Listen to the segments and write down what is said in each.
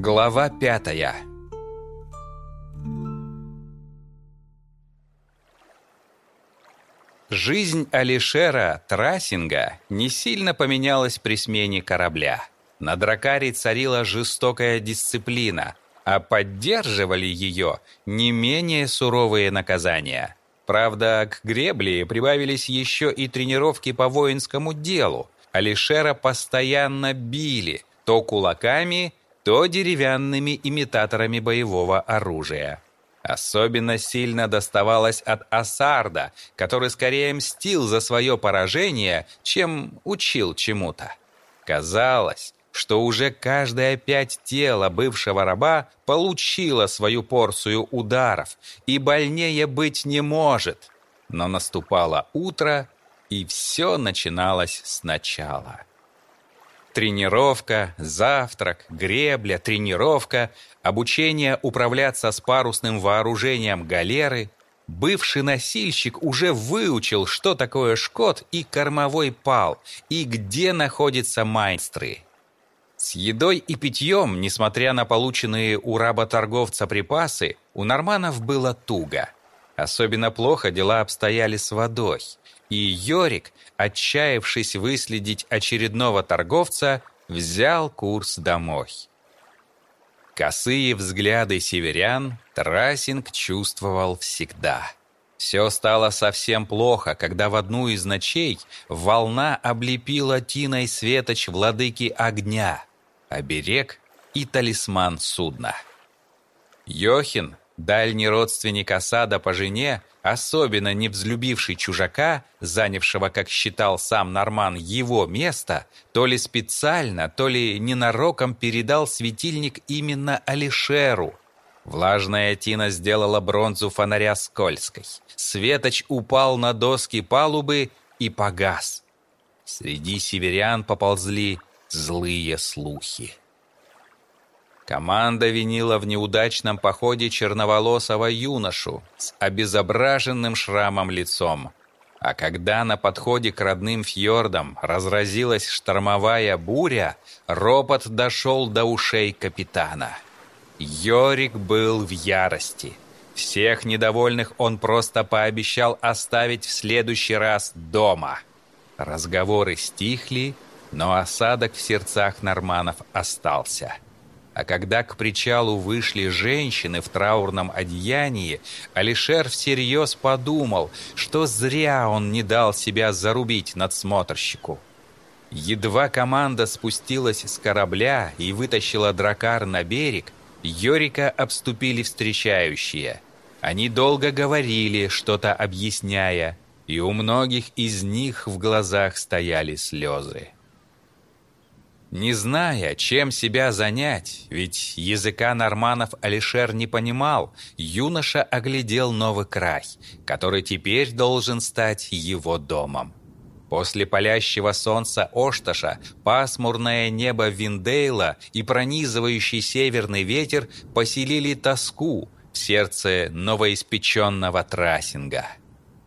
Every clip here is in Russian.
Глава пятая Жизнь Алишера Трасинга не сильно поменялась при смене корабля. На Дракаре царила жестокая дисциплина, а поддерживали ее не менее суровые наказания. Правда, к гребле прибавились еще и тренировки по воинскому делу. Алишера постоянно били, то кулаками, то деревянными имитаторами боевого оружия. Особенно сильно доставалось от Асарда, который скорее мстил за свое поражение, чем учил чему-то. Казалось, что уже каждая пять тела бывшего раба получила свою порцию ударов, и больнее быть не может. Но наступало утро, и все начиналось сначала. Тренировка, завтрак, гребля, тренировка, обучение управляться с парусным вооружением галеры. Бывший носильщик уже выучил, что такое шкот и кормовой пал, и где находятся майстры. С едой и питьем, несмотря на полученные у работорговца припасы, у норманов было туго. Особенно плохо дела обстояли с водой – и Йорик, отчаявшись выследить очередного торговца, взял курс домой. Косые взгляды северян Трасинг чувствовал всегда. Все стало совсем плохо, когда в одну из ночей волна облепила тиной светоч владыки огня, оберег и талисман судна. Йохин, дальний родственник Осада по жене, особенно не взлюбивший чужака, занявшего, как считал сам Норман, его место, то ли специально, то ли ненароком передал светильник именно Алишеру. Влажная тина сделала бронзу фонаря скользкой. Светоч упал на доски палубы и погас. Среди северян поползли злые слухи. Команда винила в неудачном походе черноволосого юношу с обезображенным шрамом лицом. А когда на подходе к родным фьордам разразилась штормовая буря, ропот дошел до ушей капитана. Йорик был в ярости. Всех недовольных он просто пообещал оставить в следующий раз дома. Разговоры стихли, но осадок в сердцах норманов остался. А когда к причалу вышли женщины в траурном одеянии, Алишер всерьез подумал, что зря он не дал себя зарубить надсмотрщику. Едва команда спустилась с корабля и вытащила дракар на берег, Йорика обступили встречающие. Они долго говорили, что-то объясняя, и у многих из них в глазах стояли слезы. Не зная, чем себя занять, ведь языка норманов Алишер не понимал, юноша оглядел новый край, который теперь должен стать его домом. После палящего солнца Ошташа пасмурное небо Виндейла и пронизывающий северный ветер поселили тоску в сердце новоиспеченного трассинга.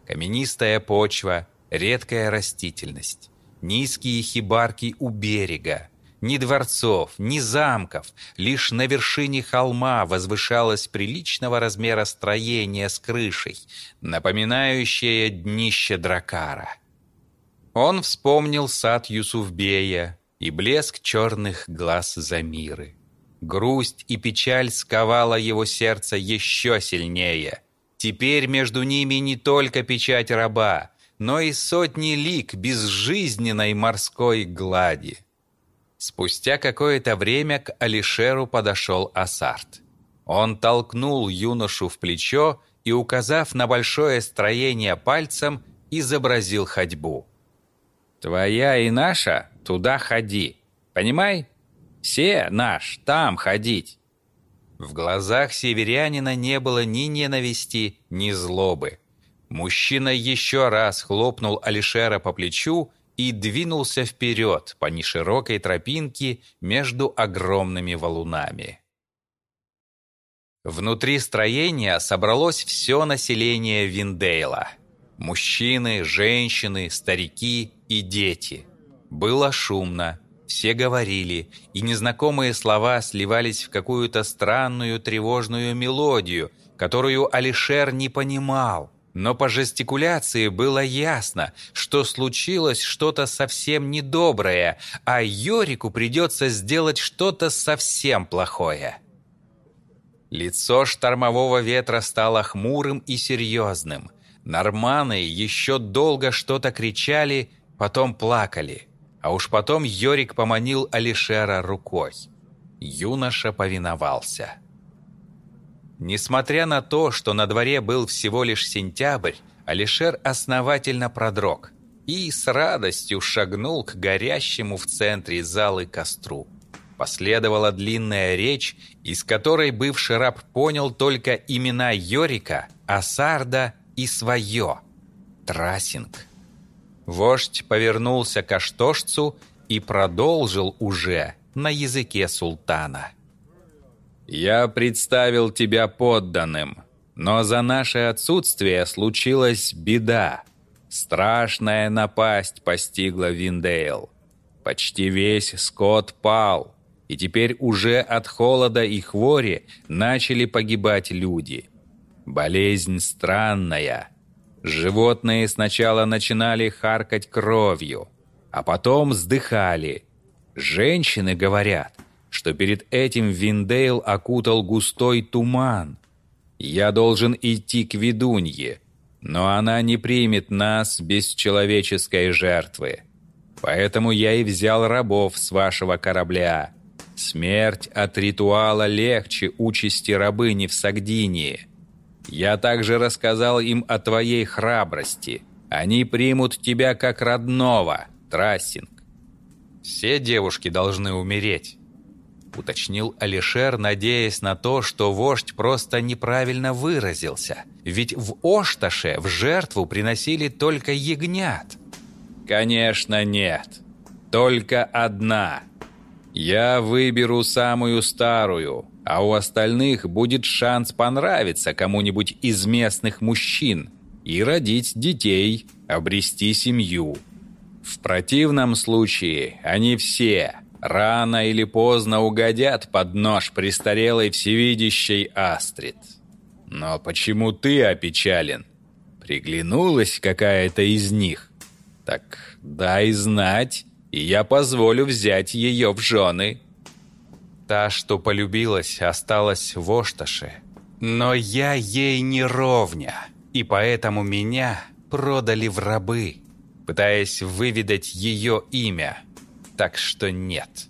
Каменистая почва, редкая растительность, низкие хибарки у берега, ни дворцов, ни замков, лишь на вершине холма возвышалось приличного размера строение с крышей, напоминающее днище дракара. Он вспомнил сад Юсуфбея и блеск черных глаз Замиры. Грусть и печаль сковала его сердце еще сильнее. Теперь между ними не только печать раба, но и сотни лик безжизненной морской глади. Спустя какое-то время к Алишеру подошел Асарт. Он толкнул юношу в плечо и, указав на большое строение пальцем, изобразил ходьбу. «Твоя и наша туда ходи. Понимай? Все наш там ходить». В глазах северянина не было ни ненависти, ни злобы. Мужчина еще раз хлопнул Алишера по плечу и двинулся вперед по неширокой тропинке между огромными валунами. Внутри строения собралось все население Виндейла. Мужчины, женщины, старики и дети. Было шумно. Все говорили, и незнакомые слова сливались в какую-то странную тревожную мелодию, которую Алишер не понимал. Но по жестикуляции было ясно, что случилось что-то совсем недоброе, а Йорику придется сделать что-то совсем плохое. Лицо штормового ветра стало хмурым и серьезным. Норманы еще долго что-то кричали, потом плакали. А уж потом Йорик поманил Алишера рукой. Юноша повиновался. Несмотря на то, что на дворе был всего лишь сентябрь, Алишер основательно продрог и с радостью шагнул к горящему в центре залы костру. Последовала длинная речь, из которой бывший раб понял только имена Йорика, Асарда и свое – Трасинг. Вождь повернулся к Аштошцу и продолжил уже на языке султана – я представил тебя подданным, но за наше отсутствие случилась беда. Страшная напасть постигла Виндейл. Почти весь скот пал, и теперь уже от холода и хвори начали погибать люди. Болезнь странная. Животные сначала начинали харкать кровью, а потом вздыхали. Женщины говорят – что перед этим Виндейл окутал густой туман. Я должен идти к ведунье, но она не примет нас без человеческой жертвы. Поэтому я и взял рабов с вашего корабля. Смерть от ритуала легче участи рабыни в Сагдинии. Я также рассказал им о твоей храбрости. Они примут тебя как родного, Трассинг. Все девушки должны умереть уточнил Алишер, надеясь на то, что вождь просто неправильно выразился. Ведь в Ошташе в жертву приносили только ягнят. «Конечно нет. Только одна. Я выберу самую старую, а у остальных будет шанс понравиться кому-нибудь из местных мужчин и родить детей, обрести семью. В противном случае они все рано или поздно угодят под нож престарелой всевидящей Астрид. Но почему ты опечален? Приглянулась какая-то из них? Так дай знать, и я позволю взять ее в жены. Та, что полюбилась, осталась в Ошташе. Но я ей не ровня, и поэтому меня продали в рабы, пытаясь выведать ее имя – так что нет.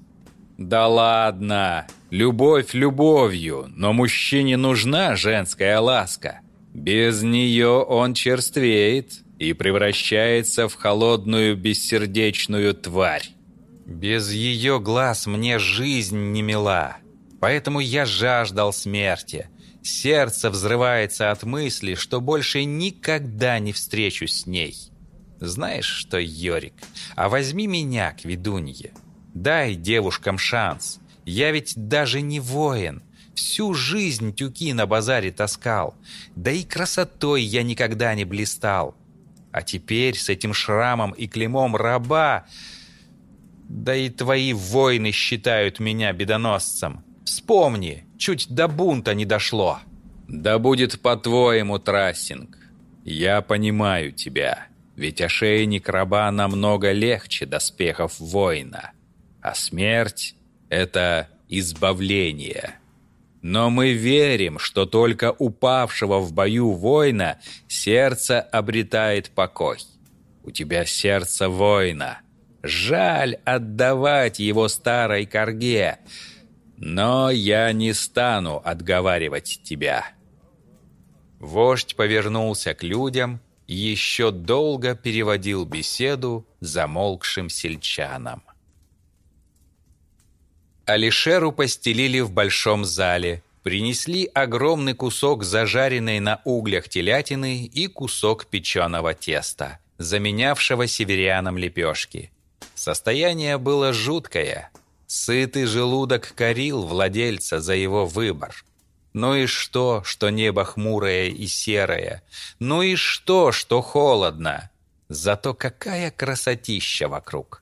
Да ладно, любовь любовью, но мужчине нужна женская ласка. Без нее он черствеет и превращается в холодную бессердечную тварь. Без ее глаз мне жизнь не мила, поэтому я жаждал смерти. Сердце взрывается от мысли, что больше никогда не встречусь с ней. Знаешь что, Йорик, а возьми меня к ведунье. Дай девушкам шанс. Я ведь даже не воин. Всю жизнь тюки на базаре таскал. Да и красотой я никогда не блистал. А теперь с этим шрамом и клеймом раба... Да и твои воины считают меня бедоносцем. Вспомни, чуть до бунта не дошло. Да будет по-твоему, Трассинг. Я понимаю тебя. Ведь ошейник раба намного легче доспехов воина, а смерть — это избавление. Но мы верим, что только упавшего в бою воина сердце обретает покой. У тебя сердце воина. Жаль отдавать его старой корге, но я не стану отговаривать тебя». Вождь повернулся к людям еще долго переводил беседу замолкшим сельчанам. Алишеру постелили в большом зале, принесли огромный кусок зажаренной на углях телятины и кусок печеного теста, заменявшего северянам лепешки. Состояние было жуткое. Сытый желудок корил владельца за его выбор – ну и что, что небо хмурое и серое? Ну и что, что холодно? Зато какая красотища вокруг!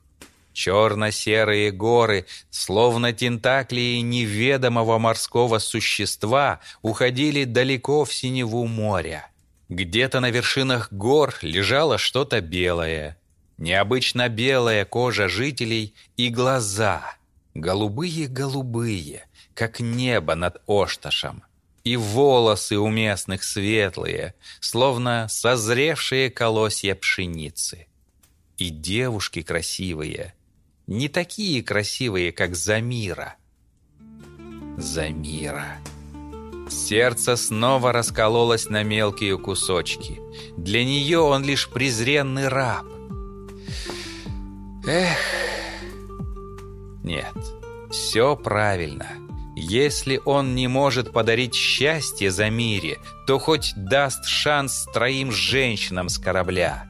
Черно-серые горы, словно тентаклии неведомого морского существа, уходили далеко в синеву моря. Где-то на вершинах гор лежало что-то белое. Необычно белая кожа жителей и глаза. Голубые-голубые, как небо над Ошташем. И волосы у местных светлые, словно созревшие колосья пшеницы. И девушки красивые, не такие красивые, как Замира. Замира. Сердце снова раскололось на мелкие кусочки. Для нее он лишь презренный раб. Эх. Нет, все правильно. Если он не может подарить счастье Замире, то хоть даст шанс троим женщинам с корабля.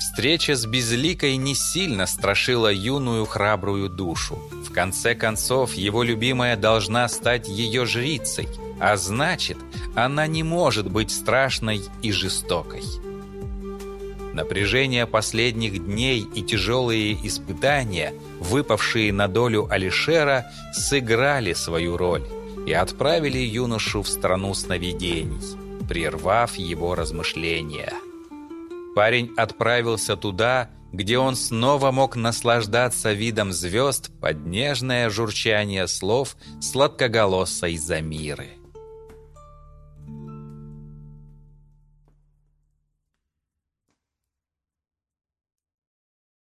Встреча с Безликой не сильно страшила юную храбрую душу. В конце концов, его любимая должна стать ее жрицей, а значит, она не может быть страшной и жестокой. Напряжение последних дней и тяжелые испытания, выпавшие на долю Алишера, сыграли свою роль и отправили юношу в страну сновидений, прервав его размышления. Парень отправился туда, где он снова мог наслаждаться видом звезд под нежное журчание слов сладкоголосой Замиры.